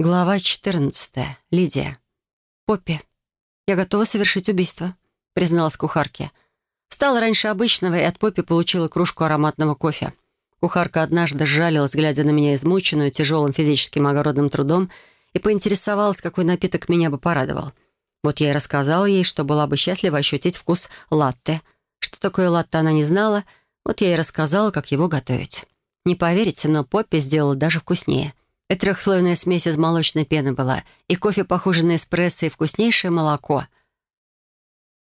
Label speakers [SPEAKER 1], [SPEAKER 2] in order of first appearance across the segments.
[SPEAKER 1] Глава 14. Лидия. «Поппи, я готова совершить убийство», — призналась кухарке. Встала раньше обычного и от Поппи получила кружку ароматного кофе. Кухарка однажды сжалилась, глядя на меня измученную тяжелым физическим огородным трудом, и поинтересовалась, какой напиток меня бы порадовал. Вот я и рассказала ей, что была бы счастлива ощутить вкус латте. Что такое латте, она не знала, вот я и рассказала, как его готовить. Не поверите, но Поппи сделала даже вкуснее. Это трехслойная смесь из молочной пены была, и кофе, похожий на эспрессо, и вкуснейшее молоко.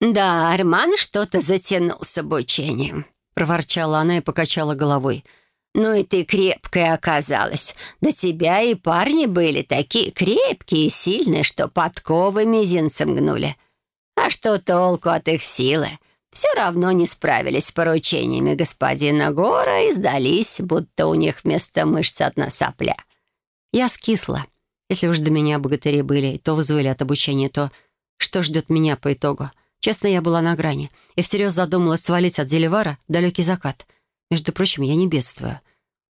[SPEAKER 2] «Да, Арман что-то затянул с обучением», — проворчала она и покачала головой. «Ну и ты крепкая оказалась. До тебя и парни были такие крепкие и сильные, что подковы мизинцем гнули. А что толку от их силы? Все равно не справились с поручениями господина Гора и сдались, будто у них вместо мышц одна сопля».
[SPEAKER 1] Я скисла. Если уж до меня богатыри были, то взвыли от обучения, то что ждет меня по итогу? Честно, я была на грани и всерьез задумалась свалить от Деливара далекий закат. Между прочим, я не бедствую.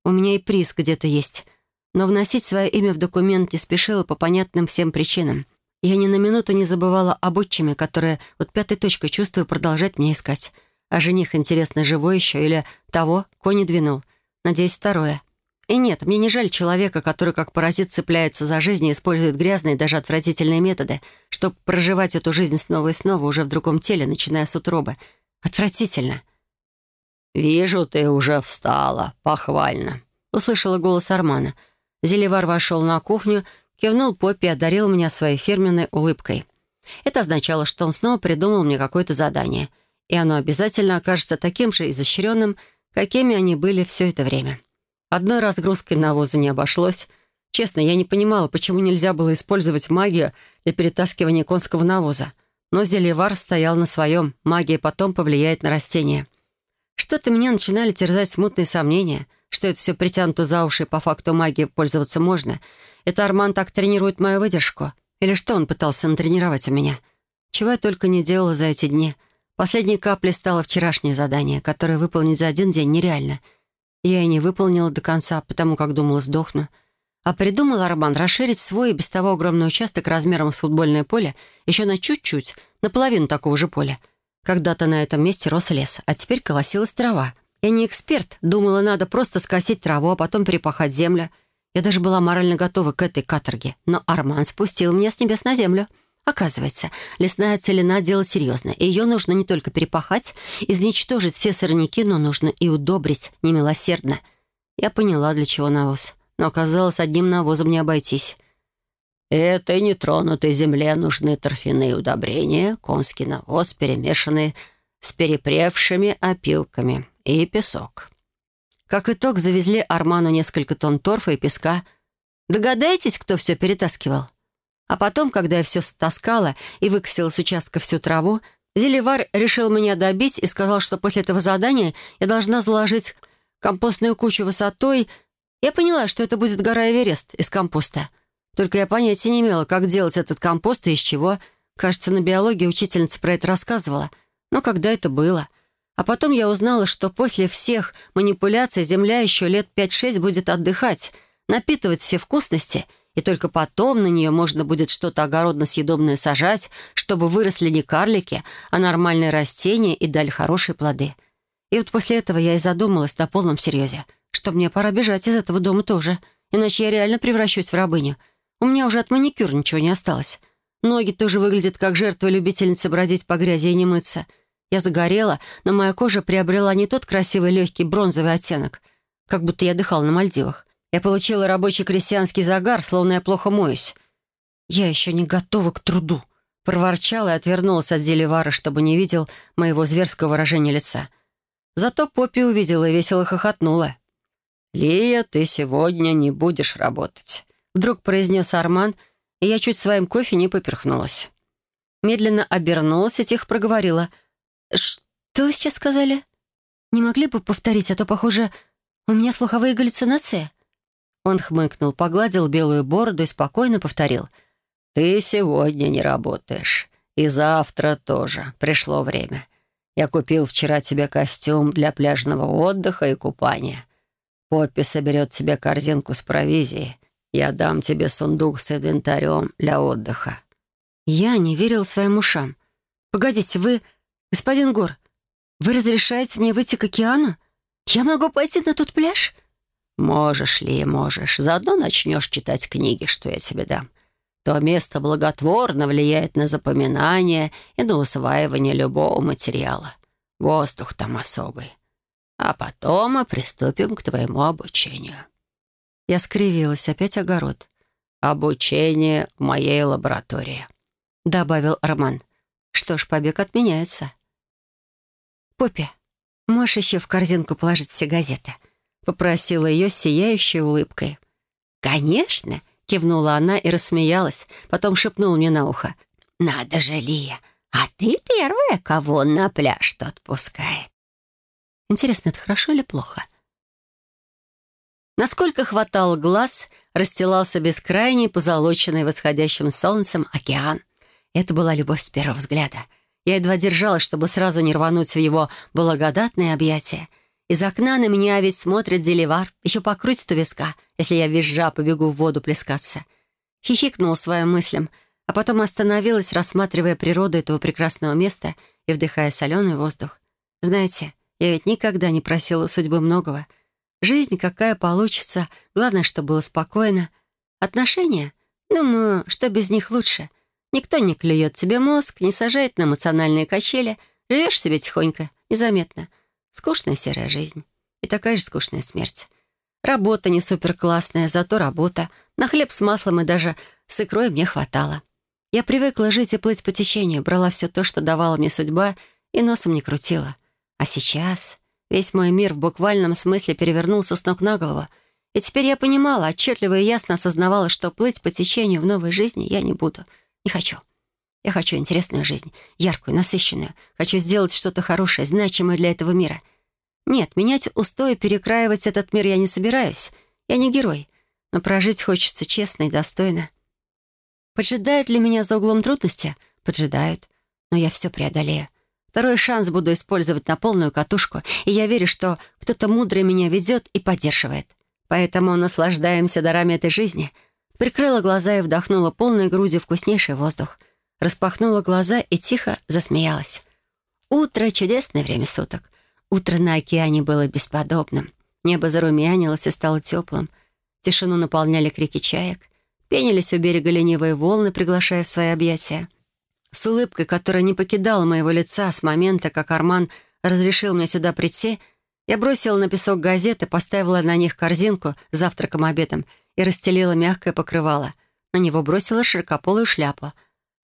[SPEAKER 1] У меня и приз где-то есть. Но вносить свое имя в документ не спешила по понятным всем причинам. Я ни на минуту не забывала об отчиме, которая вот пятой точкой чувствую продолжать мне искать. А жених, интересно, живой еще или того, кони двинул. Надеюсь, второе. И нет, мне не жаль человека, который как паразит цепляется за жизнь и использует грязные, даже отвратительные методы, чтобы проживать эту жизнь снова и снова уже в другом теле, начиная с утробы. Отвратительно.
[SPEAKER 2] «Вижу, ты уже встала. Похвально», — услышала голос Армана.
[SPEAKER 1] Зеливар вошел на кухню, кивнул Поппи и одарил меня своей фирменной улыбкой. Это означало, что он снова придумал мне какое-то задание, и оно обязательно окажется таким же изощренным, какими они были все это время. Одной разгрузкой навоза не обошлось. Честно, я не понимала, почему нельзя было использовать магию для перетаскивания конского навоза. Но Зельевар стоял на своем. Магия потом повлияет на растения. Что-то меня начинали терзать смутные сомнения, что это все притянуто за уши, по факту магии пользоваться можно. Это Арман так тренирует мою выдержку? Или что он пытался натренировать у меня? Чего я только не делала за эти дни. Последней каплей стало вчерашнее задание, которое выполнить за один день нереально — я и не выполнила до конца, потому как думала, сдохну. А придумал Арбан расширить свой и без того огромный участок размером с футбольное поле еще на чуть-чуть, наполовину такого же поля. Когда-то на этом месте рос лес, а теперь колосилась трава. Я не эксперт, думала, надо просто скосить траву, а потом перепахать землю. Я даже была морально готова к этой каторге, но Арман спустил меня с небес на землю. Оказывается, лесная целина — дело серьезное, и ее нужно не только перепахать, изничтожить все сорняки, но нужно и удобрить немилосердно. Я поняла, для чего навоз, но оказалось, одним навозом не обойтись.
[SPEAKER 2] Этой нетронутой земле нужны торфяные удобрения, конский навоз, перемешанный с перепревшими опилками, и песок.
[SPEAKER 1] Как итог, завезли Арману несколько тонн торфа и песка. Догадайтесь, кто все перетаскивал? А потом, когда я все стаскала и выкосила с участка всю траву, Зеливар решил меня добить и сказал, что после этого задания я должна заложить компостную кучу высотой. Я поняла, что это будет гора Эверест из компоста. Только я понятия не имела, как делать этот компост и из чего. Кажется, на биологии учительница про это рассказывала. Но когда это было? А потом я узнала, что после всех манипуляций Земля еще лет 5-6 будет отдыхать, напитывать все вкусности — и только потом на нее можно будет что-то огородно-съедобное сажать, чтобы выросли не карлики, а нормальные растения и дали хорошие плоды. И вот после этого я и задумалась на полном серьезе, что мне пора бежать из этого дома тоже, иначе я реально превращусь в рабыню. У меня уже от маникюра ничего не осталось. Ноги тоже выглядят как жертва любительницы бродить по грязи и не мыться. Я загорела, но моя кожа приобрела не тот красивый легкий бронзовый оттенок, как будто я дыхала на Мальдивах. Я получила рабочий крестьянский загар, словно я плохо моюсь. Я еще не готова к труду. Проворчала и отвернулась от Зелевара, чтобы не видел моего зверского выражения лица. Зато Поппи увидела и весело хохотнула.
[SPEAKER 2] «Лия, ты сегодня не будешь работать», — вдруг произнес Арман, и я чуть своим кофе не поперхнулась.
[SPEAKER 1] Медленно обернулась и тихо проговорила. «Что вы сейчас сказали? Не могли бы повторить, а то, похоже, у меня слуховые галлюцинации?» Он хмыкнул, погладил белую бороду и спокойно повторил.
[SPEAKER 2] «Ты сегодня не работаешь. И завтра тоже. Пришло время. Я купил вчера тебе костюм для пляжного отдыха и купания. Поппи соберет тебе корзинку с провизией. Я дам тебе сундук с инвентарем для отдыха».
[SPEAKER 1] Я не верил своим ушам. «Погодите, вы, господин Гор, вы разрешаете мне выйти к океану? Я могу пойти на тот пляж?»
[SPEAKER 2] «Можешь ли, можешь. Заодно начнешь читать книги, что я тебе дам. То место благотворно влияет на запоминание и на усваивание любого материала. Воздух там особый. А потом мы приступим к твоему обучению».
[SPEAKER 1] Я скривилась, опять огород.
[SPEAKER 2] «Обучение в моей лаборатории», — добавил Роман.
[SPEAKER 1] «Что ж, побег отменяется». «Поппи, можешь еще в корзинку положить все газеты?» — попросила ее сияющей улыбкой.
[SPEAKER 2] «Конечно!»
[SPEAKER 1] — кивнула она и рассмеялась, потом шепнула мне на ухо.
[SPEAKER 2] «Надо же, Лия, а ты первая, кого на пляж тот пускает».
[SPEAKER 1] Интересно, это хорошо или плохо? Насколько хватал глаз, расстилался бескрайний, позолоченный восходящим солнцем океан. Это была любовь с первого взгляда. Я едва держалась, чтобы сразу не рвануть в его благодатные объятия. Из окна на меня ведь смотрит Зеливар, еще покрутит у виска, если я визжа побегу в воду плескаться. Хихикнул своим мыслям, а потом остановилась, рассматривая природу этого прекрасного места и вдыхая соленый воздух. Знаете, я ведь никогда не просила у судьбы многого — Жизнь какая получится, главное, чтобы было спокойно. Отношения? Думаю, что без них лучше. Никто не клюет тебе мозг, не сажает на эмоциональные качели. Живешь себе тихонько, незаметно. Скучная серая жизнь. И такая же скучная смерть. Работа не суперклассная, зато работа. На хлеб с маслом и даже с икрой мне хватало. Я привыкла жить и плыть по течению, брала все то, что давала мне судьба, и носом не крутила. А сейчас... Весь мой мир в буквальном смысле перевернулся с ног на голову. И теперь я понимала, отчетливо и ясно осознавала, что плыть по течению в новой жизни я не буду. Не хочу. Я хочу интересную жизнь, яркую, насыщенную. Хочу сделать что-то хорошее, значимое для этого мира. Нет, менять устои, перекраивать этот мир я не собираюсь. Я не герой. Но прожить хочется честно и достойно. Поджидают ли меня за углом трудности? Поджидают. Но я все преодолею. Второй шанс буду использовать на полную катушку, и я верю, что кто-то мудрый меня ведет и поддерживает. Поэтому наслаждаемся дарами этой жизни. Прикрыла глаза и вдохнула полной грудью вкуснейший воздух. Распахнула глаза и тихо засмеялась. Утро — чудесное время суток. Утро на океане было бесподобным. Небо зарумянилось и стало теплым. Тишину наполняли крики чаек. Пенились у берега ленивые волны, приглашая в свои объятия. С улыбкой, которая не покидала моего лица с момента, как Арман разрешил мне сюда прийти, я бросила на песок газеты, поставила на них корзинку с завтраком-обедом и расстелила мягкое покрывало. На него бросила широкополую шляпу.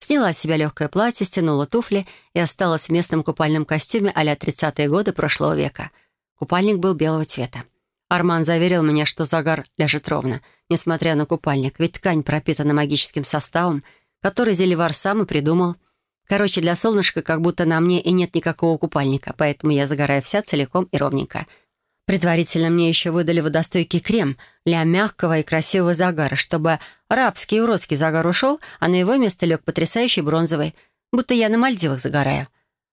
[SPEAKER 1] Сняла с себя легкое платье, стянула туфли и осталась в местном купальном костюме а-ля 30-е годы прошлого века. Купальник был белого цвета. Арман заверил меня, что загар ляжет ровно, несмотря на купальник, ведь ткань пропитана магическим составом — который Зеливар сам и придумал. Короче, для солнышка как будто на мне и нет никакого купальника, поэтому я загораю вся целиком и ровненько. Предварительно мне еще выдали водостойкий крем для мягкого и красивого загара, чтобы арабский и уродский загар ушел, а на его место лег потрясающий бронзовый, будто я на Мальдивах загораю.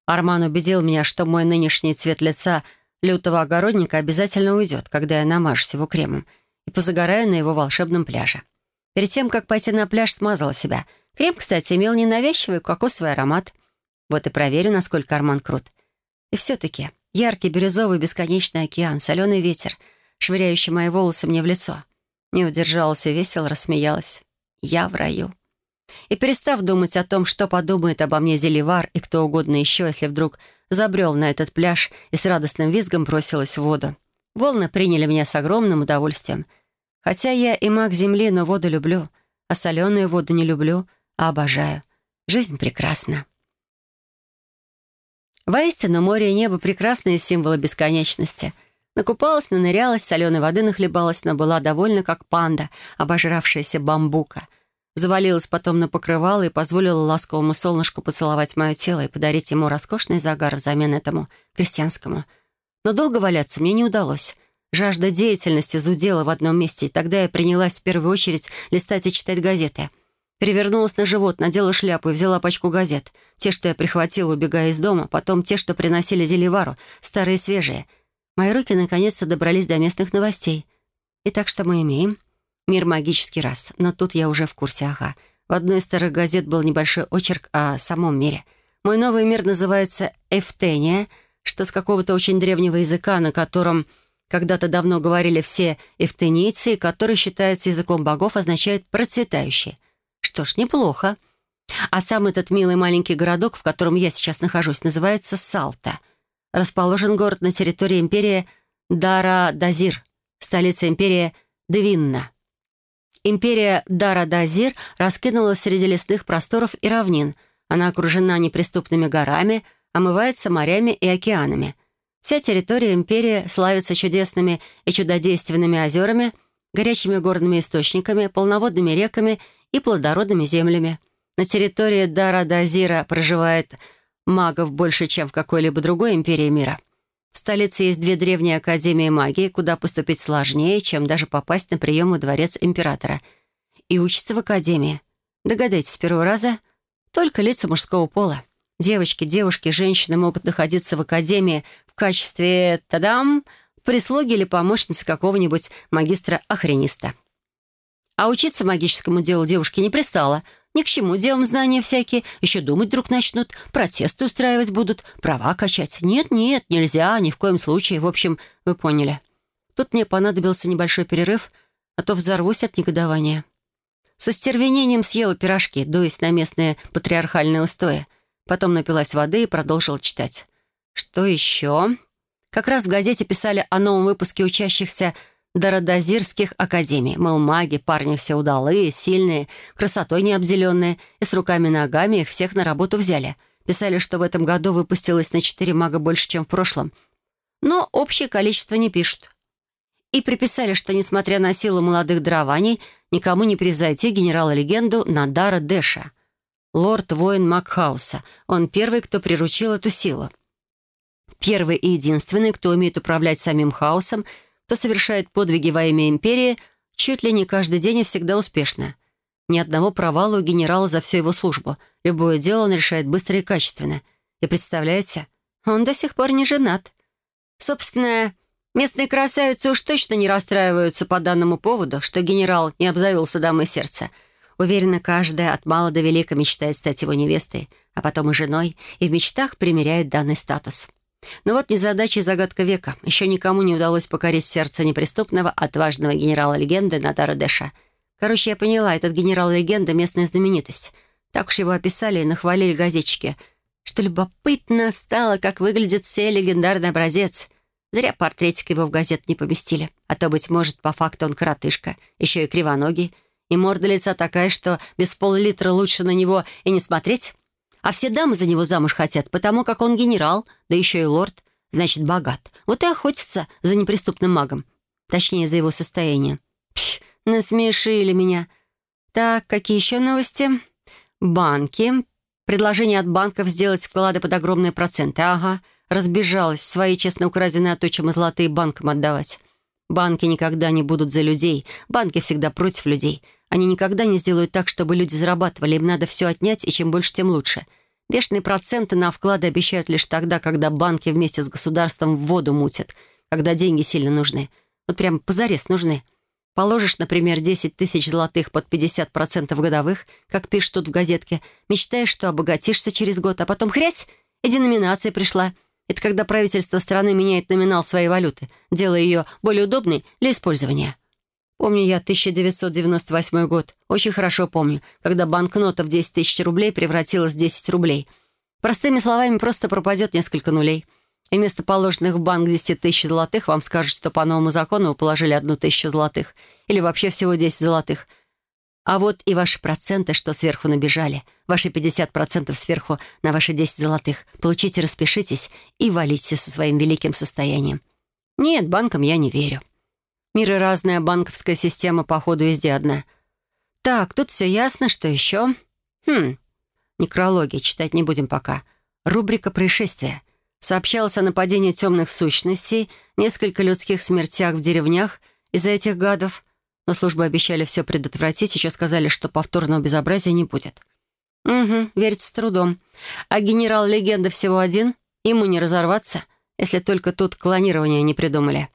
[SPEAKER 1] Арман убедил меня, что мой нынешний цвет лица лютого огородника обязательно уйдет, когда я намажусь его кремом и позагораю на его волшебном пляже. Перед тем, как пойти на пляж, смазала себя — Крем, кстати, имел ненавязчивый кокосовый аромат. Вот и проверю, насколько Арман крут. И все-таки яркий бирюзовый бесконечный океан, соленый ветер, швыряющий мои волосы мне в лицо. Не удержалась и весело рассмеялась. Я в раю. И перестав думать о том, что подумает обо мне Зеливар и кто угодно еще, если вдруг забрел на этот пляж и с радостным визгом бросилась в воду. Волны приняли меня с огромным удовольствием. Хотя я и маг земли, но воду люблю, а соленую воду не люблю, а обожаю. Жизнь прекрасна. Воистину, море и небо — прекрасные символы бесконечности. Накупалась, нанырялась, соленой воды нахлебалась, но была довольна, как панда, обожравшаяся бамбука. Завалилась потом на покрывало и позволила ласковому солнышку поцеловать мое тело и подарить ему роскошный загар взамен этому крестьянскому. Но долго валяться мне не удалось. Жажда деятельности зудела в одном месте, и тогда я принялась в первую очередь листать и читать газеты — Перевернулась на живот, надела шляпу и взяла пачку газет. Те, что я прихватила, убегая из дома, потом те, что приносили Зеливару, старые и свежие. Мои руки наконец-то добрались до местных новостей. Итак, что мы имеем? «Мир магический раз». Но тут я уже в курсе, ага. В одной из старых газет был небольшой очерк о самом мире. Мой новый мир называется «Эфтения», что с какого-то очень древнего языка, на котором когда-то давно говорили все эфтенийцы, который считается языком богов, означает «процветающий». Что ж, неплохо. А сам этот милый маленький городок, в котором я сейчас нахожусь, называется Салта. Расположен город на территории империи Дара-Дазир, столица империи Двинна. Империя Дара-Дазир раскинулась среди лесных просторов и равнин. Она окружена неприступными горами, омывается морями и океанами. Вся территория империи славится чудесными и чудодейственными озерами, горячими горными источниками, полноводными реками и плодородными землями. На территории Дара-Дазира проживает магов больше, чем в какой-либо другой империи мира. В столице есть две древние академии магии, куда поступить сложнее, чем даже попасть на прием во дворец императора. И учится в академии. Догадайтесь, с первого раза только лица мужского пола. Девочки, девушки, женщины могут находиться в академии в качестве, тадам, прислуги или помощницы какого-нибудь магистра-охрениста. А учиться магическому делу девушке не пристало — ни к чему девам знания всякие. Еще думать вдруг начнут, протесты устраивать будут, права качать. Нет-нет, нельзя, ни в коем случае. В общем, вы поняли. Тут мне понадобился небольшой перерыв, а то взорвусь от негодования. Со стервенением съела пирожки, дуясь на местные патриархальные устои. Потом напилась воды и продолжила читать. Что еще? Как раз в газете писали о новом выпуске учащихся Дородозирских академий. Мол, маги, парни все удалые, сильные, красотой необделенные, и с руками-ногами их всех на работу взяли. Писали, что в этом году выпустилось на четыре мага больше, чем в прошлом. Но общее количество не пишут. И приписали, что, несмотря на силу молодых дарований, никому не превзойти генерала-легенду Надара Дэша. Лорд-воин Макхауса. Он первый, кто приручил эту силу. Первый и единственный, кто умеет управлять самим хаосом — кто совершает подвиги во имя империи чуть ли не каждый день и всегда успешно. Ни одного провала у генерала за всю его службу. Любое дело он решает быстро и качественно. И представляете, он до сих пор не женат. Собственно, местные красавицы уж точно не расстраиваются по данному поводу, что генерал не обзавелся дамой сердца. Уверена, каждая от мала до велика мечтает стать его невестой, а потом и женой, и в мечтах примеряет данный статус. Но вот незадача и загадка века. Еще никому не удалось покорить сердце неприступного, отважного генерала-легенды Надара Дэша. Короче, я поняла, этот генерал-легенда — местная знаменитость. Так уж его описали и нахвалили газетчики. Что любопытно стало, как выглядит все легендарный образец. Зря портретик его в газет не поместили. А то, быть может, по факту он коротышка, еще и кривоногий. И морда лица такая, что без пол-литра лучше на него и не смотреть. А все дамы за него замуж хотят, потому как он генерал, да еще и лорд, значит, богат. Вот и охотится за неприступным магом. Точнее, за его состояние. Пф, насмешили меня. Так, какие еще новости? Банки. Предложение от банков сделать вклады под огромные проценты. Ага, разбежалась. Свои честно украденные от отчима золотые банкам отдавать. Банки никогда не будут за людей. Банки всегда против людей. Они никогда не сделают так, чтобы люди зарабатывали. Им надо все отнять, и чем больше, тем лучше. Бешеные проценты на вклады обещают лишь тогда, когда банки вместе с государством в воду мутят, когда деньги сильно нужны. Вот прям позарез нужны. Положишь, например, 10 тысяч золотых под 50% годовых, как пишут тут в газетке, мечтаешь, что обогатишься через год, а потом хрясь, и деноминация пришла. Это когда правительство страны меняет номинал своей валюты, делая ее более удобной для использования. Помню я 1998 год. Очень хорошо помню, когда банкнота в 10 тысяч рублей превратилась в 10 рублей. Простыми словами, просто пропадет несколько нулей. И вместо положенных в банк 10 тысяч золотых вам скажут, что по новому закону вы положили одну тысячу золотых. Или вообще всего 10 золотых. А вот и ваши проценты, что сверху набежали. Ваши 50% сверху на ваши 10 золотых. Получите, распишитесь и валите со своим великим состоянием. Нет, банкам я не верю. Миры разная, банковская система, походу, везде одна. Так, тут все ясно, что еще? Хм, некрологии читать не будем пока. Рубрика «Происшествия». Сообщалось о нападении темных сущностей, несколько людских смертях в деревнях из-за этих гадов, но службы обещали все предотвратить, еще сказали, что повторного безобразия не будет. Угу, верить с трудом. А генерал-легенда всего один, ему не разорваться, если только тут клонирование не придумали.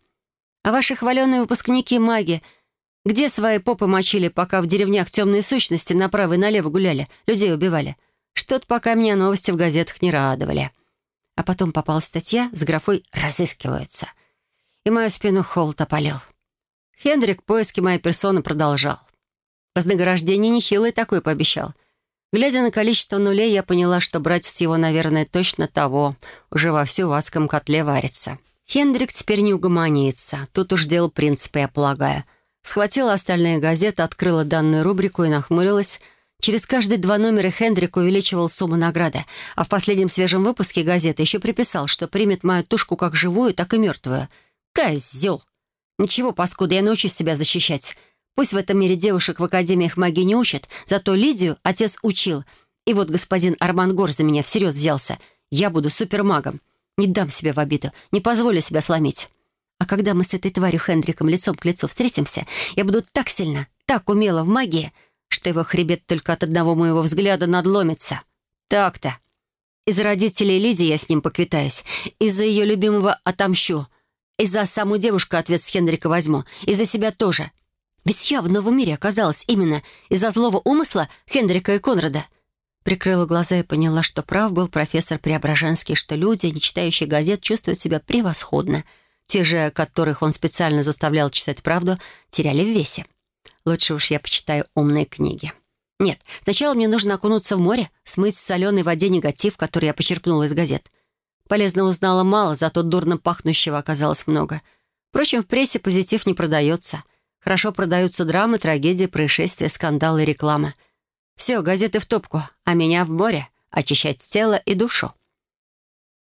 [SPEAKER 1] А ваши хваленые выпускники маги Где свои попы мочили, пока в деревнях темные сущности направо и налево гуляли, людей убивали? Что-то пока меня новости в газетах не радовали. А потом попалась статья с графой «Разыскиваются». И мою спину холод опалил. Хендрик поиски моей персоны продолжал. Вознаграждение нехилое такое пообещал. Глядя на количество нулей, я поняла, что братец его, наверное, точно того, уже вовсю в адском котле варится. Хендрик теперь не угомонится. Тут уж дело принципа, я полагаю. Схватила остальные газеты, открыла данную рубрику и нахмурилась. Через каждые два номера Хендрик увеличивал сумму награды, а в последнем свежем выпуске газеты еще приписал, что примет мою тушку как живую, так и мертвую. Козел! Ничего, паскуда, я научусь себя защищать. Пусть в этом мире девушек в академиях магии не учат, зато Лидию отец учил. И вот господин Арман Гор за меня всерьез взялся. Я буду супермагом. Не дам себе в обиду, не позволю себя сломить. А когда мы с этой тварью Хендриком лицом к лицу встретимся, я буду так сильно, так умело в магии, что его хребет только от одного моего взгляда надломится. Так-то. Из-за родителей Лидии я с ним поквитаюсь. Из-за ее любимого отомщу. Из-за саму девушку ответ с Хендрика возьму. Из-за себя тоже. Ведь я в новом мире оказалась именно из-за злого умысла Хендрика и Конрада. Прикрыла глаза и поняла, что прав был профессор Преображенский, что люди, не читающие газет, чувствуют себя превосходно — те же, которых он специально заставлял читать правду, теряли в весе. Лучше уж я почитаю умные книги. Нет, сначала мне нужно окунуться в море, смыть в соленой воде негатив, который я почерпнула из газет. Полезно узнала мало, зато дурно пахнущего оказалось много. Впрочем, в прессе позитив не продается. Хорошо продаются драмы, трагедии, происшествия, скандалы, реклама. Все, газеты в топку, а меня в море. Очищать тело и душу.